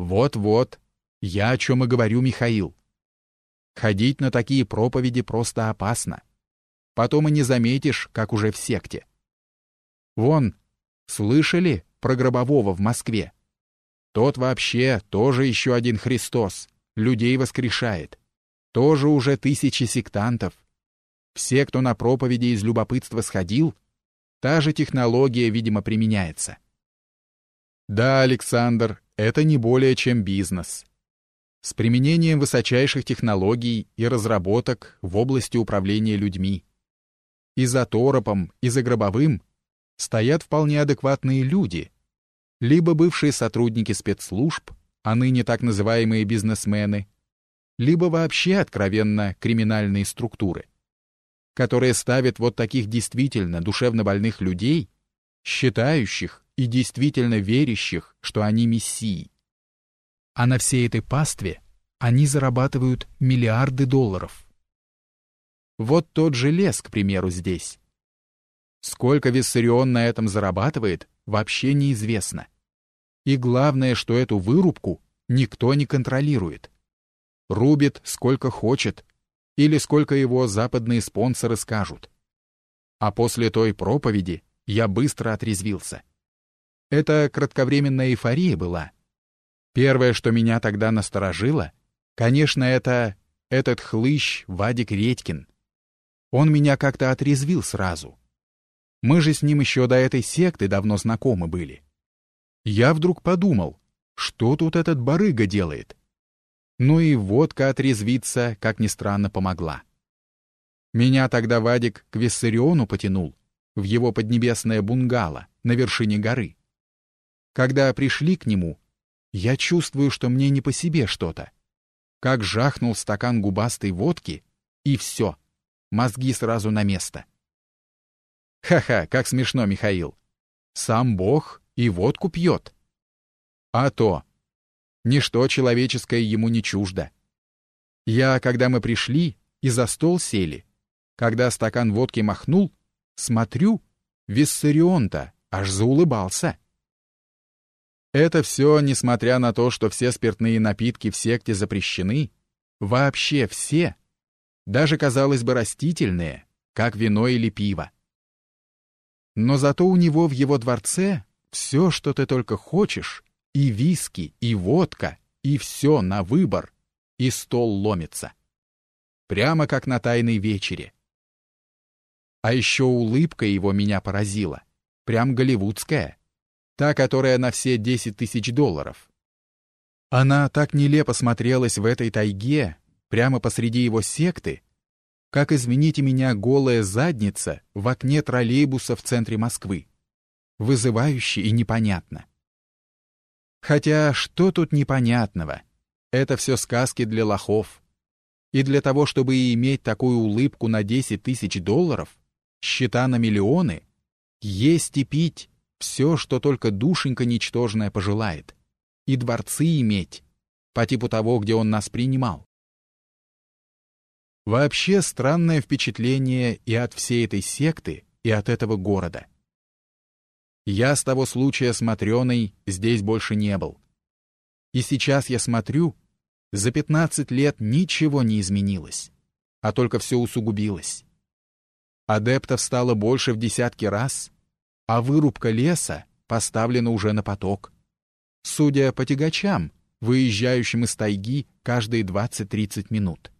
Вот-вот, я о чем и говорю, Михаил. Ходить на такие проповеди просто опасно. Потом и не заметишь, как уже в секте. Вон, слышали про Гробового в Москве? Тот вообще тоже еще один Христос, людей воскрешает. Тоже уже тысячи сектантов. Все, кто на проповеди из любопытства сходил, та же технология, видимо, применяется. Да, Александр, это не более чем бизнес. С применением высочайших технологий и разработок в области управления людьми. И за торопом, и за гробовым стоят вполне адекватные люди, либо бывшие сотрудники спецслужб, а ныне так называемые бизнесмены, либо вообще откровенно криминальные структуры, которые ставят вот таких действительно душевно больных людей, считающих и действительно верящих, что они мессии. А на всей этой пастве они зарабатывают миллиарды долларов. Вот тот же лес, к примеру, здесь. Сколько Виссарион на этом зарабатывает, вообще неизвестно. И главное, что эту вырубку никто не контролирует. Рубит сколько хочет, или сколько его западные спонсоры скажут. А после той проповеди я быстро отрезвился. Это кратковременная эйфория была. Первое, что меня тогда насторожило, конечно, это этот хлыщ Вадик Редькин. Он меня как-то отрезвил сразу. Мы же с ним еще до этой секты давно знакомы были. Я вдруг подумал, что тут этот барыга делает? Ну и водка отрезвиться, как ни странно, помогла. Меня тогда Вадик к Виссариону потянул, в его поднебесное бунгало на вершине горы. Когда пришли к нему, я чувствую, что мне не по себе что-то. Как жахнул стакан губастой водки, и все — мозги сразу на место. Ха-ха, как смешно, Михаил. Сам Бог и водку пьет. А то. Ничто человеческое ему не чуждо. Я, когда мы пришли и за стол сели, когда стакан водки махнул, смотрю, Виссарион-то аж заулыбался. Это все, несмотря на то, что все спиртные напитки в секте запрещены, вообще все, даже, казалось бы, растительные, как вино или пиво. Но зато у него в его дворце все, что ты только хочешь, и виски, и водка, и все на выбор, и стол ломится. Прямо как на тайной вечере. А еще улыбка его меня поразила. Прям голливудская. Та, которая на все 10 тысяч долларов. Она так нелепо смотрелась в этой тайге, прямо посреди его секты, как, извините меня, голая задница в окне троллейбуса в центре Москвы. Вызывающе и непонятно. Хотя что тут непонятного? Это все сказки для лохов. И для того, чтобы иметь такую улыбку на 10 тысяч долларов, счета на миллионы, есть и пить все, что только душенька ничтожная пожелает, и дворцы иметь, по типу того, где он нас принимал. Вообще странное впечатление и от всей этой секты, и от этого города. Я с того случая с Матрёной здесь больше не был. И сейчас я смотрю, за 15 лет ничего не изменилось, а только все усугубилось. Адептов стало больше в десятки раз, а вырубка леса поставлена уже на поток. Судя по тягачам, выезжающим из тайги каждые 20-30 минут.